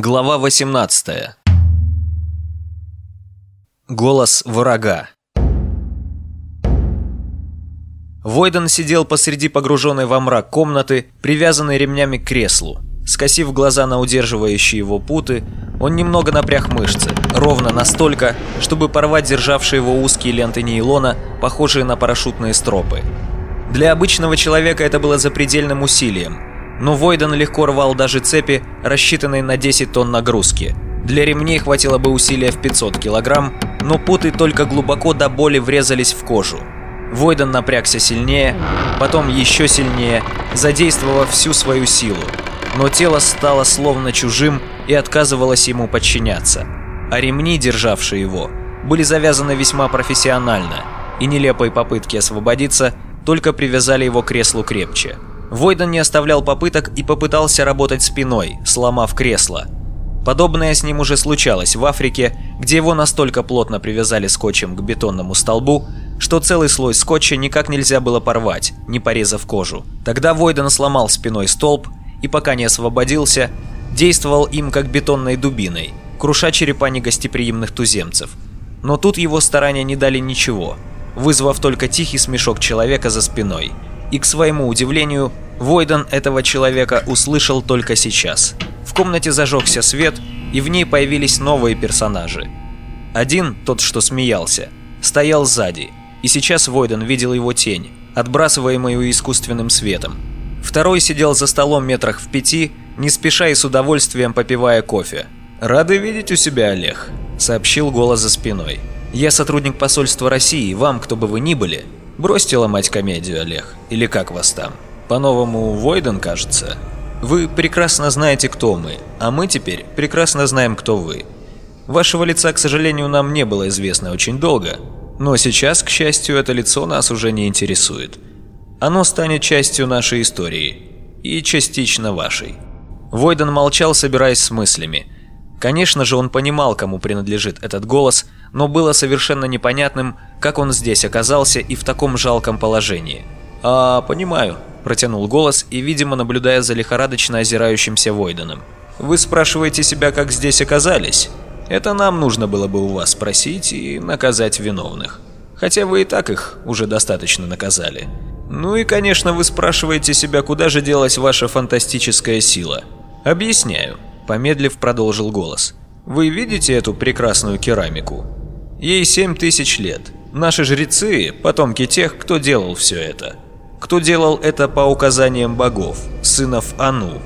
Глава 18 Голос врага Войден сидел посреди погруженной во мрак комнаты, привязанной ремнями к креслу. Скосив глаза на удерживающие его путы, он немного напряг мышцы, ровно настолько, чтобы порвать державшие его узкие ленты нейлона, похожие на парашютные стропы. Для обычного человека это было запредельным усилием, но Войден легко рвал даже цепи, рассчитанные на 10 тонн нагрузки. Для ремней хватило бы усилия в 500 килограмм, но путы только глубоко до боли врезались в кожу. Войден напрягся сильнее, потом еще сильнее, задействовав всю свою силу. Но тело стало словно чужим и отказывалось ему подчиняться. А ремни, державшие его, были завязаны весьма профессионально, и нелепые попытки освободиться только привязали его к креслу крепче. Войден не оставлял попыток и попытался работать спиной, сломав кресло. Подобное с ним уже случалось в Африке, где его настолько плотно привязали скотчем к бетонному столбу, что целый слой скотча никак нельзя было порвать, не порезав кожу. Тогда Войден сломал спиной столб и пока не освободился, действовал им как бетонной дубиной, круша черепа негостеприимных туземцев. Но тут его старания не дали ничего, вызвав только тихий смешок человека за спиной – и, к своему удивлению, Войден этого человека услышал только сейчас. В комнате зажегся свет, и в ней появились новые персонажи. Один, тот, что смеялся, стоял сзади, и сейчас Войден видел его тень, отбрасываемую искусственным светом. Второй сидел за столом метрах в пяти, не спеша и с удовольствием попивая кофе. «Рады видеть у себя, Олег», — сообщил голос за спиной. «Я сотрудник посольства России, вам, кто бы вы ни были, Бросьте ломать комедию, Олег. Или как вас там? По-новому Войден, кажется? Вы прекрасно знаете, кто мы, а мы теперь прекрасно знаем, кто вы. Вашего лица, к сожалению, нам не было известно очень долго, но сейчас, к счастью, это лицо нас уже не интересует. Оно станет частью нашей истории и частично вашей. Войден молчал, собираясь с мыслями. Конечно же, он понимал, кому принадлежит этот голос, но было совершенно непонятным, как он здесь оказался и в таком жалком положении. «А, понимаю», – протянул голос и, видимо, наблюдая за лихорадочно озирающимся Войденом. «Вы спрашиваете себя, как здесь оказались? Это нам нужно было бы у вас спросить и наказать виновных. Хотя вы и так их уже достаточно наказали. Ну и, конечно, вы спрашиваете себя, куда же делась ваша фантастическая сила. Объясняю. Помедлив, продолжил голос. «Вы видите эту прекрасную керамику? Ей семь тысяч лет. Наши жрецы – потомки тех, кто делал все это. Кто делал это по указаниям богов, сынов Ану,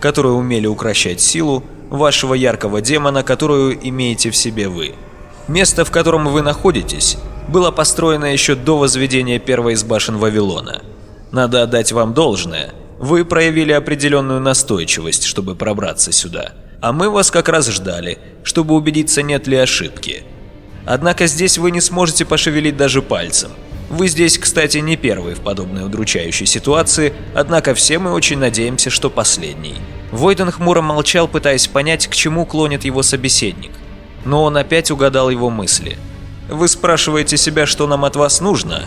которые умели укращать силу вашего яркого демона, которую имеете в себе вы. Место, в котором вы находитесь, было построено еще до возведения первой из башен Вавилона. Надо отдать вам должное – вы проявили определенную настойчивость, чтобы пробраться сюда. А мы вас как раз ждали, чтобы убедиться, нет ли ошибки. Однако здесь вы не сможете пошевелить даже пальцем. Вы здесь, кстати, не первый в подобной удручающей ситуации, однако все мы очень надеемся, что последний. Войден хмуро молчал, пытаясь понять, к чему клонит его собеседник. Но он опять угадал его мысли. «Вы спрашиваете себя, что нам от вас нужно?»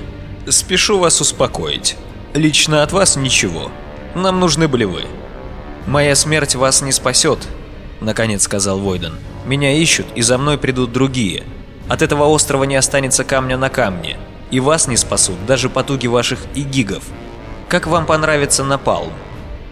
«Спешу вас успокоить. Лично от вас ничего. Нам нужны были вы». «Моя смерть вас не спасет», — наконец сказал Войден. «Меня ищут, и за мной придут другие. От этого острова не останется камня на камне, и вас не спасут даже потуги ваших игигов. Как вам понравится напалм?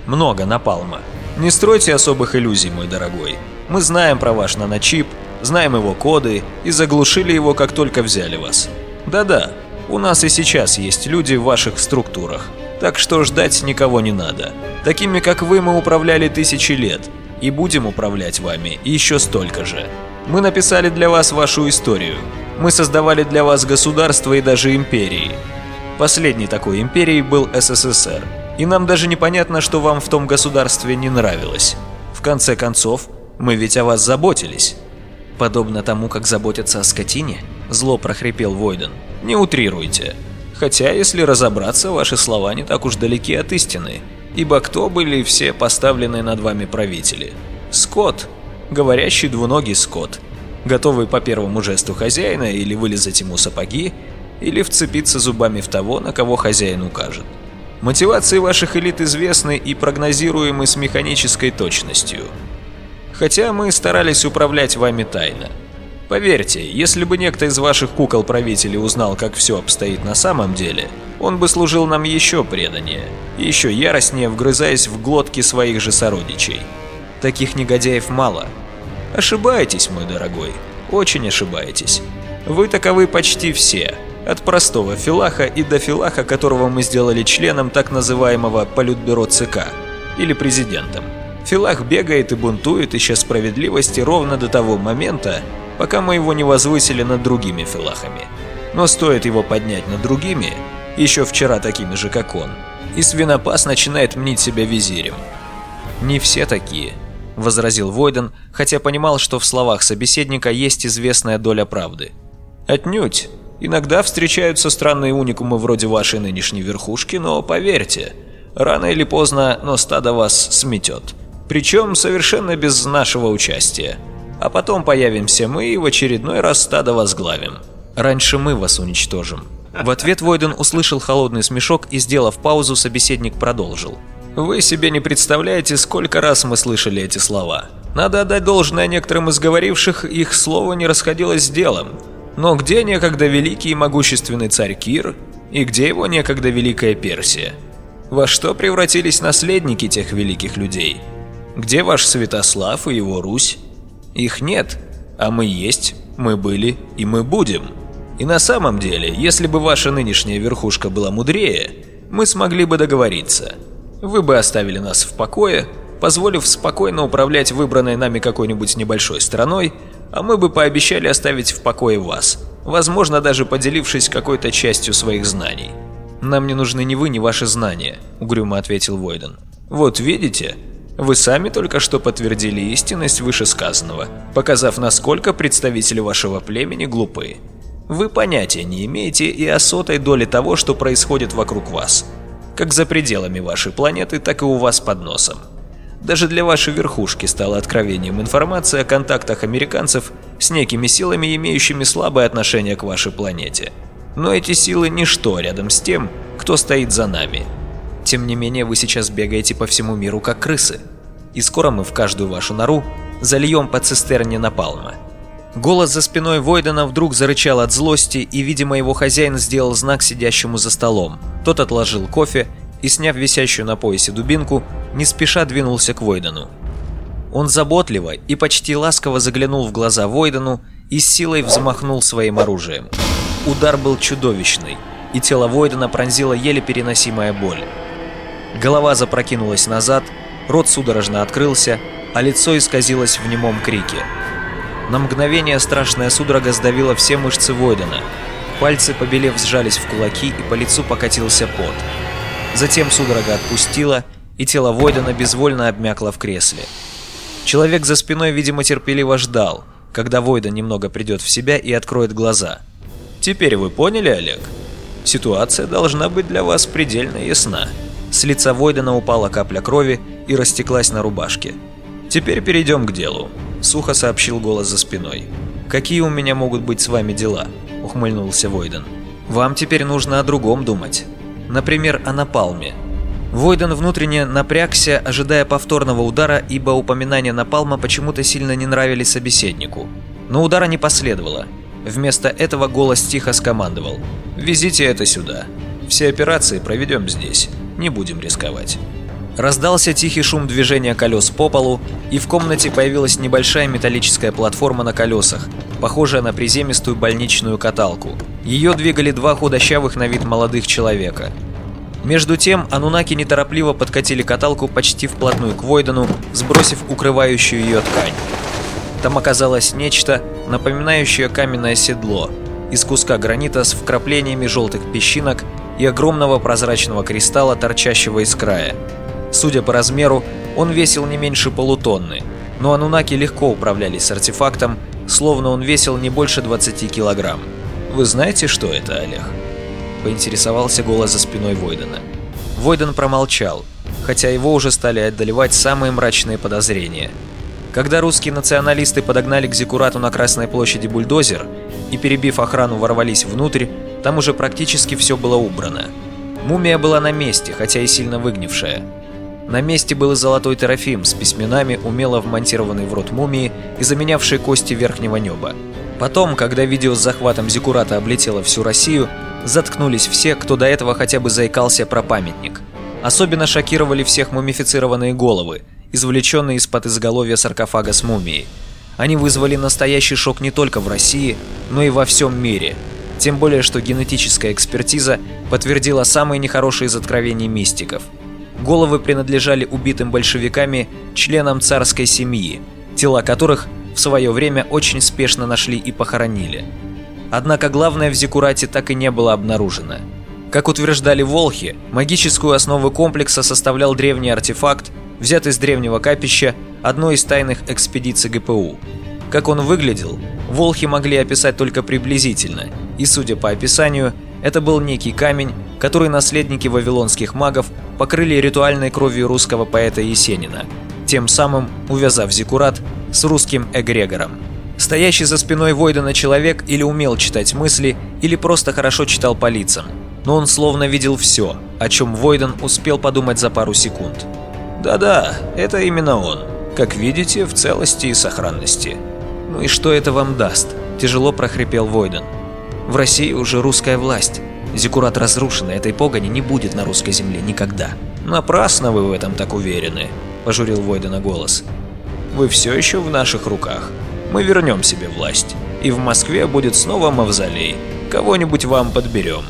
Много напалма. Не стройте особых иллюзий, мой дорогой. Мы знаем про ваш наночип, знаем его коды и заглушили его, как только взяли вас. Да-да, у нас и сейчас есть люди в ваших структурах. Так что ждать никого не надо. Такими, как вы, мы управляли тысячи лет. И будем управлять вами еще столько же. Мы написали для вас вашу историю. Мы создавали для вас государства и даже империи. Последней такой империей был СССР. И нам даже непонятно, что вам в том государстве не нравилось. В конце концов, мы ведь о вас заботились. Подобно тому, как заботятся о скотине, зло прохрипел Войден. Не утрируйте. Хотя, если разобраться, ваши слова не так уж далеки от истины. Ибо кто были все поставленные над вами правители? Скот. Говорящий двуногий скот. Готовый по первому жесту хозяина или вылезать ему сапоги, или вцепиться зубами в того, на кого хозяин укажет. Мотивации ваших элит известны и прогнозируемы с механической точностью. Хотя мы старались управлять вами тайно. Поверьте, если бы некто из ваших кукол-правителей узнал, как все обстоит на самом деле, он бы служил нам еще преданнее, еще яростнее вгрызаясь в глотки своих же сородичей. Таких негодяев мало. Ошибаетесь, мой дорогой, очень ошибаетесь. Вы таковы почти все, от простого филаха и до филаха, которого мы сделали членом так называемого политбюро ЦК, или президентом. Филах бегает и бунтует, ища справедливости ровно до того момента, пока мы его не возвысили над другими филахами. Но стоит его поднять над другими, еще вчера такими же, как он, и свинопас начинает мнить себя визирем. «Не все такие», — возразил Войден, хотя понимал, что в словах собеседника есть известная доля правды. «Отнюдь. Иногда встречаются странные уникумы вроде вашей нынешней верхушки, но поверьте, рано или поздно, но стадо вас сметет. Причем совершенно без нашего участия а потом появимся мы и в очередной раз стадо возглавим. Раньше мы вас уничтожим». В ответ Войден услышал холодный смешок и, сделав паузу, собеседник продолжил. «Вы себе не представляете, сколько раз мы слышали эти слова. Надо отдать должное некоторым из говоривших, их слово не расходилось с делом. Но где некогда великий и могущественный царь Кир, и где его некогда великая Персия? Во что превратились наследники тех великих людей? Где ваш Святослав и его Русь? Их нет, а мы есть, мы были и мы будем. И на самом деле, если бы ваша нынешняя верхушка была мудрее, мы смогли бы договориться. Вы бы оставили нас в покое, позволив спокойно управлять выбранной нами какой-нибудь небольшой страной, а мы бы пообещали оставить в покое вас, возможно, даже поделившись какой-то частью своих знаний. «Нам не нужны ни вы, ни ваши знания», — угрюмо ответил Войден. «Вот видите, вы сами только что подтвердили истинность вышесказанного, показав, насколько представители вашего племени глупы. Вы понятия не имеете и о сотой доле того, что происходит вокруг вас. Как за пределами вашей планеты, так и у вас под носом. Даже для вашей верхушки стала откровением информация о контактах американцев с некими силами, имеющими слабое отношение к вашей планете. Но эти силы – ничто рядом с тем, кто стоит за нами – тем не менее, вы сейчас бегаете по всему миру как крысы. И скоро мы в каждую вашу нору зальем по цистерне напалма. Голос за спиной Войдена вдруг зарычал от злости, и, видимо, его хозяин сделал знак сидящему за столом. Тот отложил кофе и, сняв висящую на поясе дубинку, не спеша двинулся к Войдену. Он заботливо и почти ласково заглянул в глаза Войдену и с силой взмахнул своим оружием. Удар был чудовищный, и тело Войдена пронзила еле переносимая боль. Голова запрокинулась назад, рот судорожно открылся, а лицо исказилось в немом крике. На мгновение страшная судорога сдавила все мышцы Войдена. Пальцы, побелев, сжались в кулаки, и по лицу покатился пот. Затем судорога отпустила, и тело Войдена безвольно обмякло в кресле. Человек за спиной, видимо, терпеливо ждал, когда Войден немного придет в себя и откроет глаза. «Теперь вы поняли, Олег? Ситуация должна быть для вас предельно ясна». С лица Войдена упала капля крови и растеклась на рубашке. «Теперь перейдем к делу», — сухо сообщил голос за спиной. «Какие у меня могут быть с вами дела?» — ухмыльнулся Войден. «Вам теперь нужно о другом думать. Например, о напалме». Войден внутренне напрягся, ожидая повторного удара, ибо упоминания напалма почему-то сильно не нравились собеседнику. Но удара не последовало. Вместо этого голос тихо скомандовал. «Везите это сюда. Все операции проведем здесь» не будем рисковать. Раздался тихий шум движения колес по полу, и в комнате появилась небольшая металлическая платформа на колесах, похожая на приземистую больничную каталку. Ее двигали два худощавых на вид молодых человека. Между тем, анунаки неторопливо подкатили каталку почти вплотную к Войдену, сбросив укрывающую ее ткань. Там оказалось нечто, напоминающее каменное седло, из куска гранита с вкраплениями желтых песчинок и огромного прозрачного кристалла, торчащего из края. Судя по размеру, он весил не меньше полутонны, но анунаки легко управлялись артефактом, словно он весил не больше 20 килограмм. «Вы знаете, что это, Олег?» – поинтересовался голос за спиной Войдена. Войден промолчал, хотя его уже стали одолевать самые мрачные подозрения. Когда русские националисты подогнали к Зикурату на Красной площади бульдозер и, перебив охрану, ворвались внутрь, там уже практически все было убрано. Мумия была на месте, хотя и сильно выгнившая. На месте был и золотой терафим с письменами, умело вмонтированный в рот мумии и заменявший кости верхнего неба. Потом, когда видео с захватом Зиккурата облетело всю Россию, заткнулись все, кто до этого хотя бы заикался про памятник. Особенно шокировали всех мумифицированные головы, извлеченные из-под изголовья саркофага с мумией. Они вызвали настоящий шок не только в России, но и во всем мире. Тем более, что генетическая экспертиза подтвердила самые нехорошие из откровений мистиков. Головы принадлежали убитым большевиками членам царской семьи, тела которых в свое время очень спешно нашли и похоронили. Однако главное в Зикурате так и не было обнаружено. Как утверждали волхи, магическую основу комплекса составлял древний артефакт, взятый с древнего капища одной из тайных экспедиций ГПУ. Как он выглядел, волхи могли описать только приблизительно, и судя по описанию, это был некий камень, который наследники вавилонских магов покрыли ритуальной кровью русского поэта Есенина, тем самым увязав Зикурат с русским эгрегором. Стоящий за спиной Войдена человек или умел читать мысли, или просто хорошо читал по лицам, но он словно видел все, о чем Войден успел подумать за пару секунд. «Да-да, это именно он. Как видите, в целости и сохранности». «Ну и что это вам даст?» – тяжело прохрипел Войден. «В России уже русская власть. Зиккурат разрушен, и этой погони не будет на русской земле никогда». «Напрасно вы в этом так уверены», – пожурил Войдена голос. «Вы все еще в наших руках. Мы вернем себе власть, и в Москве будет снова мавзолей. Кого-нибудь вам подберем.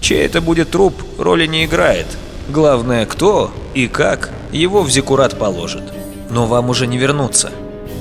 Чей это будет труп, роли не играет. Главное, кто и как его в Зиккурат положит. Но вам уже не вернуться.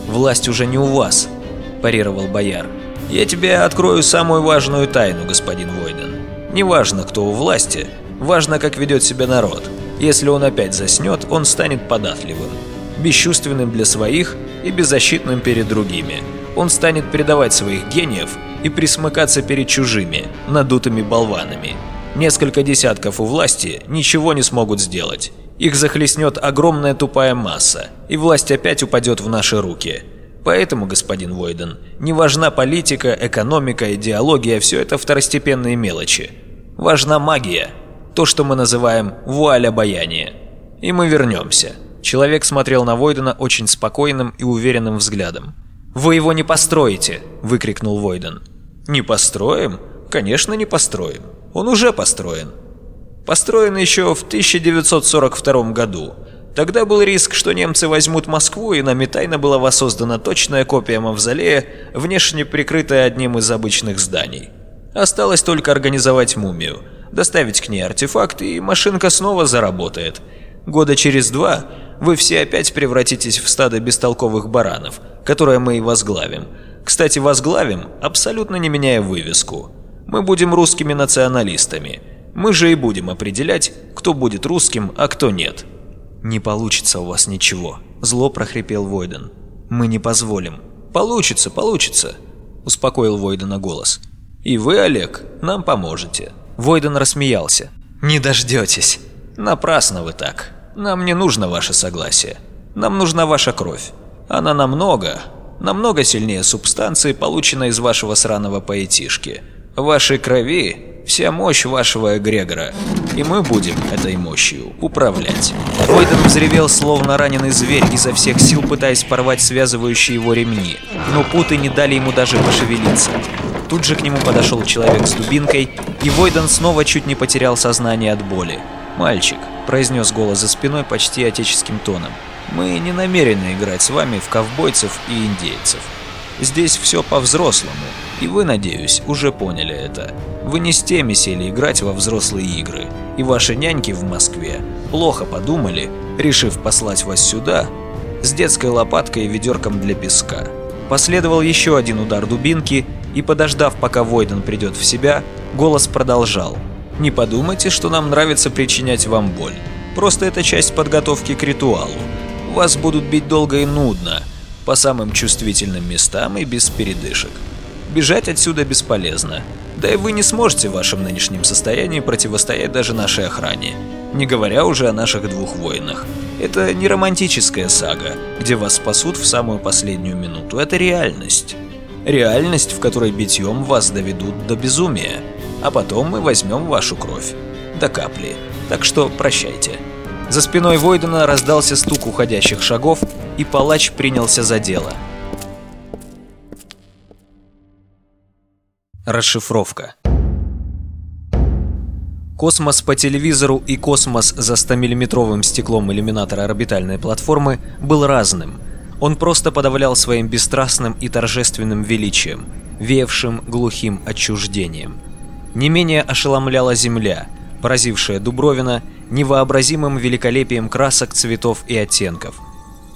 Власть уже не у вас», – парировал бояр. «Я тебе открою самую важную тайну, господин Войден. Неважно, кто у власти, важно, как ведет себя народ. Если он опять заснет, он станет податливым, бесчувственным для своих и беззащитным перед другими. Он станет предавать своих гениев и присмыкаться перед чужими, надутыми болванами. Несколько десятков у власти ничего не смогут сделать. Их захлестнет огромная тупая масса, и власть опять упадет в наши руки. Поэтому, господин Войден, не важна политика, экономика, идеология, все это второстепенные мелочи. Важна магия, то, что мы называем вуаль обаяния. И мы вернемся. Человек смотрел на Войдена очень спокойным и уверенным взглядом. «Вы его не построите!» – выкрикнул Войден. «Не построим? Конечно, не построим. Он уже построен. Построен еще в 1942 году. Тогда был риск, что немцы возьмут Москву, и нами тайно была воссоздана точная копия мавзолея, внешне прикрытая одним из обычных зданий. Осталось только организовать мумию, доставить к ней артефакт, и машинка снова заработает. Года через два вы все опять превратитесь в стадо бестолковых баранов, которое мы и возглавим. Кстати, возглавим, абсолютно не меняя вывеску. Мы будем русскими националистами. Мы же и будем определять, кто будет русским, а кто нет. «Не получится у вас ничего», – зло прохрипел Войден. «Мы не позволим». «Получится, получится», – успокоил Войдена голос. «И вы, Олег, нам поможете». Войден рассмеялся. «Не дождетесь». «Напрасно вы так. Нам не нужно ваше согласие. Нам нужна ваша кровь. Она намного, намного сильнее субстанции, полученной из вашего сраного поэтишки. Вашей крови вся мощь вашего эгрегора, и мы будем этой мощью управлять. Войден взревел, словно раненый зверь, изо всех сил пытаясь порвать связывающие его ремни, но путы не дали ему даже пошевелиться. Тут же к нему подошел человек с дубинкой, и Войден снова чуть не потерял сознание от боли. «Мальчик», – произнес голос за спиной почти отеческим тоном, – «мы не намерены играть с вами в ковбойцев и индейцев. Здесь все по-взрослому, и вы, надеюсь, уже поняли это. Вы не с теми сели играть во взрослые игры, и ваши няньки в Москве плохо подумали, решив послать вас сюда с детской лопаткой и ведерком для песка. Последовал еще один удар дубинки, и подождав, пока Войден придет в себя, голос продолжал. «Не подумайте, что нам нравится причинять вам боль. Просто это часть подготовки к ритуалу. Вас будут бить долго и нудно, по самым чувствительным местам и без передышек. Бежать отсюда бесполезно. Да и вы не сможете в вашем нынешнем состоянии противостоять даже нашей охране. Не говоря уже о наших двух воинах. Это не романтическая сага, где вас спасут в самую последнюю минуту. Это реальность. Реальность, в которой битьем вас доведут до безумия. А потом мы возьмем вашу кровь. До капли. Так что прощайте. За спиной Войдена раздался стук уходящих шагов, и палач принялся за дело. Расшифровка Космос по телевизору и космос за 100-миллиметровым стеклом иллюминатора орбитальной платформы был разным. Он просто подавлял своим бесстрастным и торжественным величием, веявшим глухим отчуждением. Не менее ошеломляла Земля, поразившая Дубровина невообразимым великолепием красок, цветов и оттенков.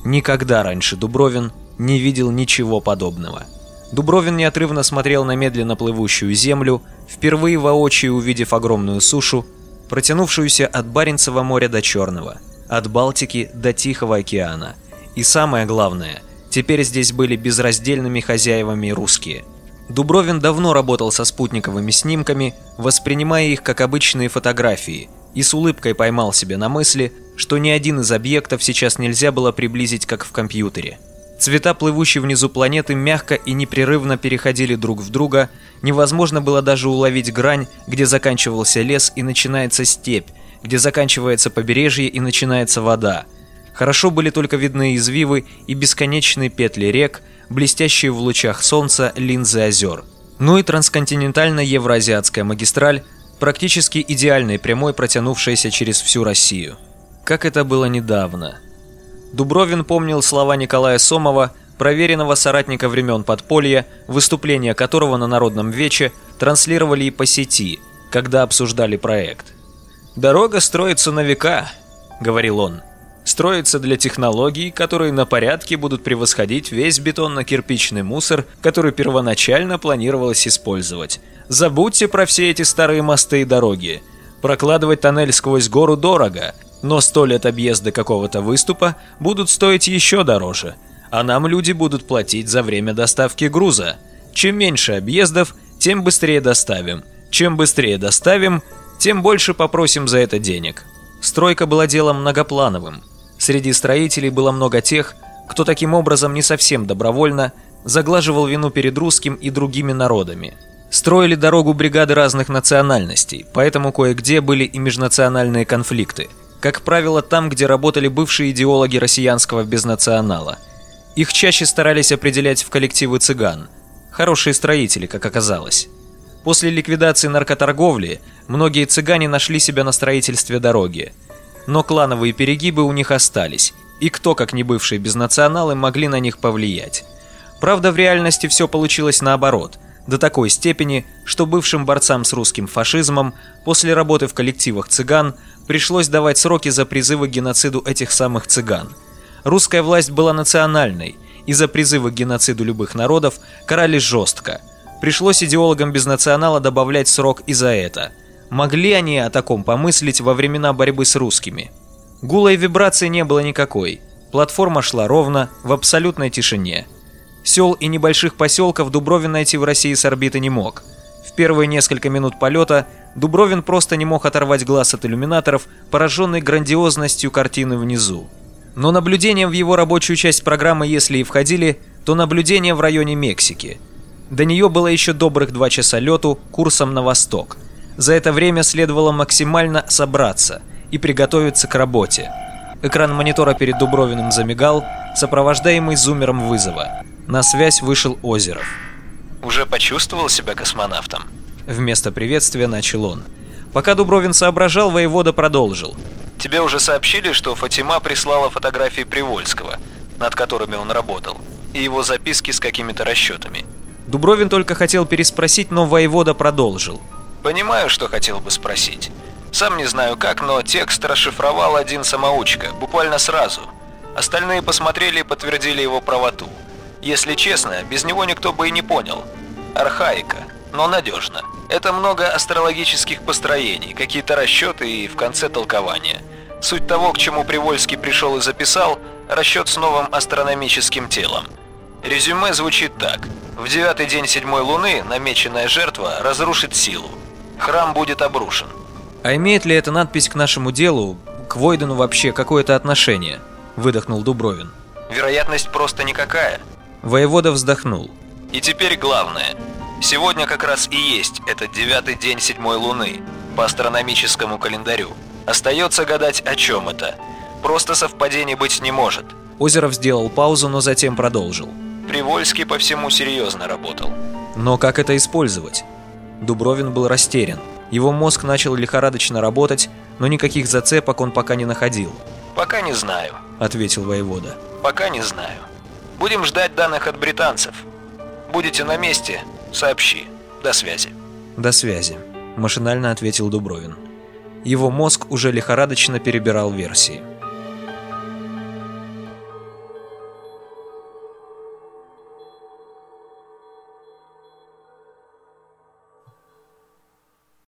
Никогда раньше Дубровин не видел ничего подобного. Дубровин неотрывно смотрел на медленно плывущую землю, впервые воочию увидев огромную сушу, протянувшуюся от Баренцева моря до Черного, от Балтики до Тихого океана. И самое главное, теперь здесь были безраздельными хозяевами русские. Дубровин давно работал со спутниковыми снимками, воспринимая их как обычные фотографии, и с улыбкой поймал себя на мысли, что ни один из объектов сейчас нельзя было приблизить как в компьютере. Цвета плывущей внизу планеты мягко и непрерывно переходили друг в друга, невозможно было даже уловить грань, где заканчивался лес и начинается степь, где заканчивается побережье и начинается вода. Хорошо были только видны извивы и бесконечные петли рек, блестящие в лучах солнца линзы озер. Ну и трансконтинентальная евроазиатская магистраль, практически идеальной прямой, протянувшаяся через всю Россию. Как это было недавно. Дубровин помнил слова Николая Сомова, проверенного соратника времен подполья, выступления которого на Народном Вече транслировали и по сети, когда обсуждали проект. «Дорога строится на века», — говорил он. «Строится для технологий, которые на порядке будут превосходить весь бетонно-кирпичный мусор, который первоначально планировалось использовать. Забудьте про все эти старые мосты и дороги. Прокладывать тоннель сквозь гору дорого, но сто лет объезда какого-то выступа будут стоить еще дороже, а нам люди будут платить за время доставки груза. Чем меньше объездов, тем быстрее доставим. Чем быстрее доставим, тем больше попросим за это денег. Стройка была делом многоплановым. Среди строителей было много тех, кто таким образом не совсем добровольно заглаживал вину перед русским и другими народами. Строили дорогу бригады разных национальностей, поэтому кое-где были и межнациональные конфликты – как правило, там, где работали бывшие идеологи россиянского безнационала. Их чаще старались определять в коллективы цыган. Хорошие строители, как оказалось. После ликвидации наркоторговли многие цыгане нашли себя на строительстве дороги. Но клановые перегибы у них остались, и кто, как не бывшие безнационалы, могли на них повлиять. Правда, в реальности все получилось наоборот, до такой степени, что бывшим борцам с русским фашизмом после работы в коллективах цыган – пришлось давать сроки за призывы к геноциду этих самых цыган. Русская власть была национальной, и за призывы к геноциду любых народов карали жестко. Пришлось идеологам без национала добавлять срок и за это. Могли они о таком помыслить во времена борьбы с русскими? Гула и вибрации не было никакой. Платформа шла ровно, в абсолютной тишине. Сел и небольших поселков Дубровин найти в России с орбиты не мог. В первые несколько минут полета Дубровин просто не мог оторвать глаз от иллюминаторов, пораженный грандиозностью картины внизу. Но наблюдения в его рабочую часть программы, если и входили, то наблюдения в районе Мексики. До нее было еще добрых два часа лету курсом на восток. За это время следовало максимально собраться и приготовиться к работе. Экран монитора перед Дубровиным замигал, сопровождаемый зумером вызова. На связь вышел Озеров. «Уже почувствовал себя космонавтом?» Вместо приветствия начал он. Пока Дубровин соображал, воевода продолжил. «Тебе уже сообщили, что Фатима прислала фотографии Привольского, над которыми он работал, и его записки с какими-то расчетами?» Дубровин только хотел переспросить, но воевода продолжил. «Понимаю, что хотел бы спросить. Сам не знаю как, но текст расшифровал один самоучка, буквально сразу. Остальные посмотрели и подтвердили его правоту. Если честно, без него никто бы и не понял. Архаика но надежно. Это много астрологических построений, какие-то расчеты и в конце толкования. Суть того, к чему Привольский пришел и записал, расчет с новым астрономическим телом. Резюме звучит так. В девятый день седьмой луны намеченная жертва разрушит силу. Храм будет обрушен. А имеет ли эта надпись к нашему делу, к Войдену вообще какое-то отношение? Выдохнул Дубровин. Вероятность просто никакая. Воевода вздохнул. И теперь главное – Сегодня как раз и есть этот девятый день седьмой луны по астрономическому календарю. Остается гадать, о чем это. Просто совпадений быть не может. Озеров сделал паузу, но затем продолжил. Привольский по всему серьезно работал. Но как это использовать? Дубровин был растерян. Его мозг начал лихорадочно работать, но никаких зацепок он пока не находил. «Пока не знаю», — ответил воевода. «Пока не знаю. Будем ждать данных от британцев. Будете на месте, сообщи. До связи». «До связи», — машинально ответил Дубровин. Его мозг уже лихорадочно перебирал версии.